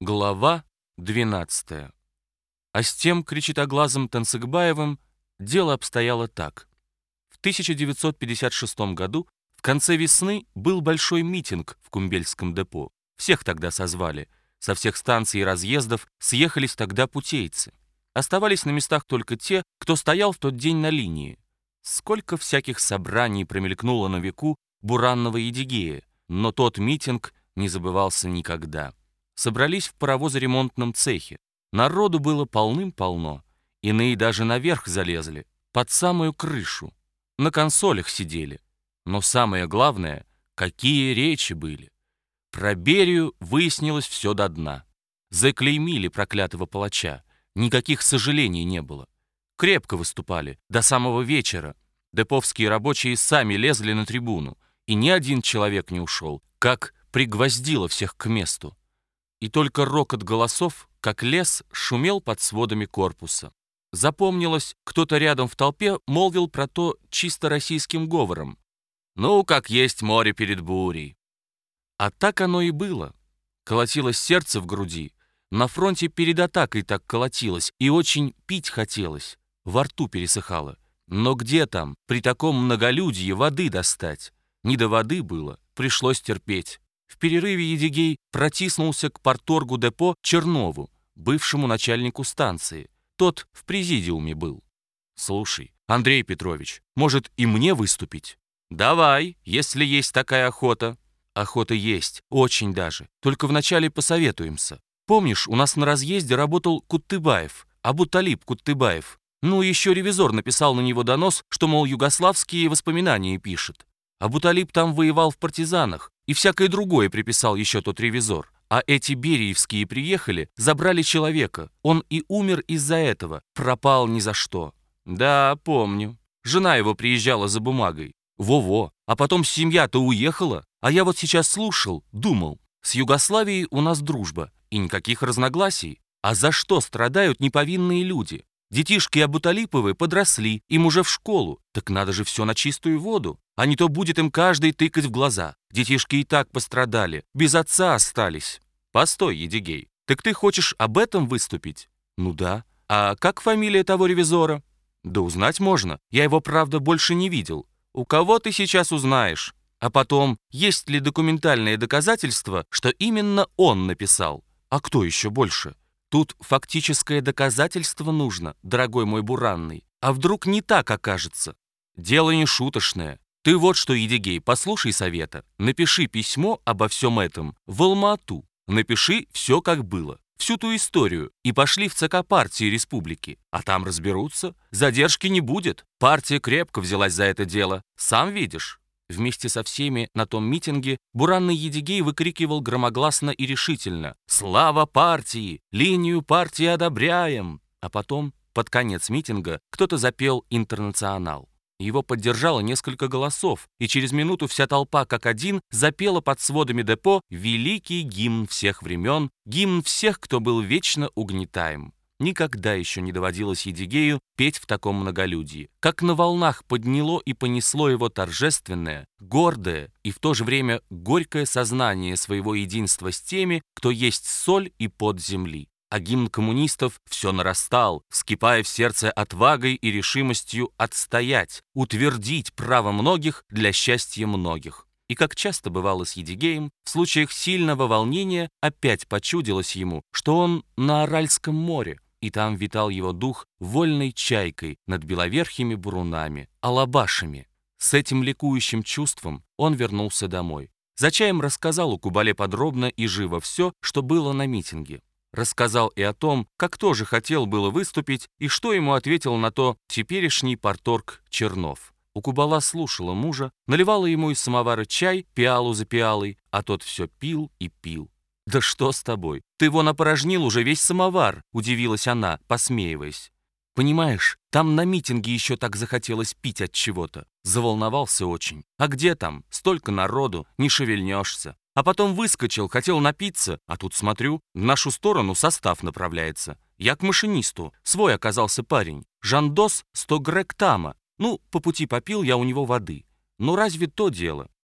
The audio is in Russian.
Глава 12. А с тем кричитоглазым Танцыгбаевым дело обстояло так. В 1956 году в конце весны был большой митинг в Кумбельском депо. Всех тогда созвали. Со всех станций и разъездов съехались тогда путейцы. Оставались на местах только те, кто стоял в тот день на линии. Сколько всяких собраний промелькнуло на веку Буранного Едигея, но тот митинг не забывался никогда собрались в паровозоремонтном цехе. Народу было полным-полно. Иные даже наверх залезли, под самую крышу. На консолях сидели. Но самое главное, какие речи были. Про Берию выяснилось все до дна. Заклеймили проклятого палача. Никаких сожалений не было. Крепко выступали, до самого вечера. Деповские рабочие сами лезли на трибуну, и ни один человек не ушел, как пригвоздило всех к месту и только рокот голосов, как лес, шумел под сводами корпуса. Запомнилось, кто-то рядом в толпе молвил про то чисто российским говором. «Ну, как есть море перед бурей». А так оно и было. Колотилось сердце в груди. На фронте перед атакой так колотилось, и очень пить хотелось. Во рту пересыхало. Но где там, при таком многолюдье, воды достать? Не до воды было, пришлось терпеть. В перерыве Едигей протиснулся к порторгу депо Чернову, бывшему начальнику станции. Тот в президиуме был. «Слушай, Андрей Петрович, может и мне выступить?» «Давай, если есть такая охота». «Охота есть, очень даже. Только вначале посоветуемся. Помнишь, у нас на разъезде работал Куттыбаев, Абуталип Куттыбаев. Ну, еще ревизор написал на него донос, что, мол, югославские воспоминания пишет. Абуталип там воевал в партизанах, и всякое другое приписал еще тот ревизор. А эти бериевские приехали, забрали человека. Он и умер из-за этого, пропал ни за что. Да, помню. Жена его приезжала за бумагой. Во-во. А потом семья-то уехала. А я вот сейчас слушал, думал. С Югославией у нас дружба. И никаких разногласий. А за что страдают неповинные люди? Детишки Абуталиповы подросли, им уже в школу. Так надо же все на чистую воду. А не то будет им каждый тыкать в глаза. Детишки и так пострадали, без отца остались. Постой, Едигей, так ты хочешь об этом выступить? Ну да. А как фамилия того ревизора? Да узнать можно. Я его, правда, больше не видел. У кого ты сейчас узнаешь? А потом, есть ли документальные доказательства, что именно он написал? А кто еще больше? Тут фактическое доказательство нужно, дорогой мой буранный. А вдруг не так окажется? Дело не шуточное. Ты вот что, Едигей, послушай совета. Напиши письмо обо всем этом в Алмату. Напиши все, как было. Всю ту историю. И пошли в ЦК партии республики. А там разберутся. Задержки не будет. Партия крепко взялась за это дело. Сам видишь. Вместе со всеми на том митинге буранный Едигей выкрикивал громогласно и решительно «Слава партии! Линию партии одобряем!» А потом, под конец митинга, кто-то запел «Интернационал». Его поддержало несколько голосов, и через минуту вся толпа как один запела под сводами депо великий гимн всех времен, гимн всех, кто был вечно угнетаем. Никогда еще не доводилось Едигею петь в таком многолюдии. Как на волнах подняло и понесло его торжественное, гордое и в то же время горькое сознание своего единства с теми, кто есть соль и под земли. А гимн коммунистов все нарастал, вскипая в сердце отвагой и решимостью отстоять, утвердить право многих для счастья многих. И как часто бывало с Едигеем, в случаях сильного волнения опять почудилось ему, что он на Аральском море, и там витал его дух вольной чайкой над беловерхими бурунами, алабашами. С этим ликующим чувством он вернулся домой. За чаем рассказал у Кубале подробно и живо все, что было на митинге. Рассказал и о том, как тоже хотел было выступить, и что ему ответил на то теперешний порторг Чернов. У Кубала слушала мужа, наливала ему из самовара чай, пиалу за пиалой, а тот все пил и пил. «Да что с тобой? Ты вон опорожнил уже весь самовар», — удивилась она, посмеиваясь. «Понимаешь, там на митинге еще так захотелось пить от чего-то. Заволновался очень. А где там? Столько народу, не шевельнешься. А потом выскочил, хотел напиться, а тут смотрю, в нашу сторону состав направляется. Я к машинисту. Свой оказался парень. Жандос 100 грек тама. Ну, по пути попил я у него воды. Ну разве то дело?